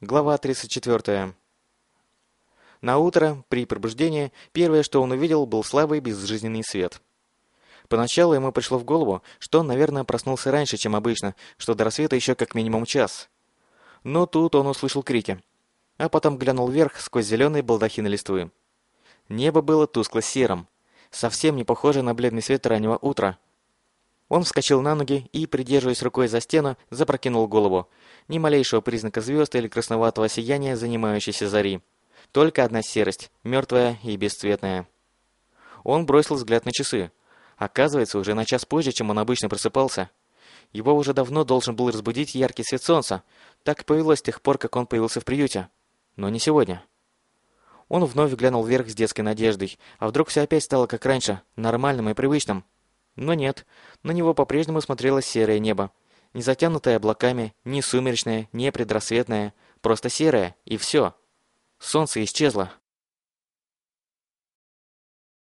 Глава 34. На утро, при пробуждении, первое, что он увидел, был слабый безжизненный свет. Поначалу ему пришло в голову, что он, наверное, проснулся раньше, чем обычно, что до рассвета еще как минимум час. Но тут он услышал крики, а потом глянул вверх сквозь зеленые балдахины листвы. Небо было тускло-серым, совсем не похоже на бледный свет раннего утра. Он вскочил на ноги и, придерживаясь рукой за стену, запрокинул голову. Ни малейшего признака звезд или красноватого сияния занимающейся зари. Только одна серость, мертвая и бесцветная. Он бросил взгляд на часы. Оказывается, уже на час позже, чем он обычно просыпался. Его уже давно должен был разбудить яркий свет солнца. Так повелось с тех пор, как он появился в приюте. Но не сегодня. Он вновь глянул вверх с детской надеждой. А вдруг все опять стало как раньше, нормальным и привычным? Но нет, на него по-прежнему смотрело серое небо. Не затянутое облаками, не сумеречное, не предрассветное, просто серое, и все. Солнце исчезло.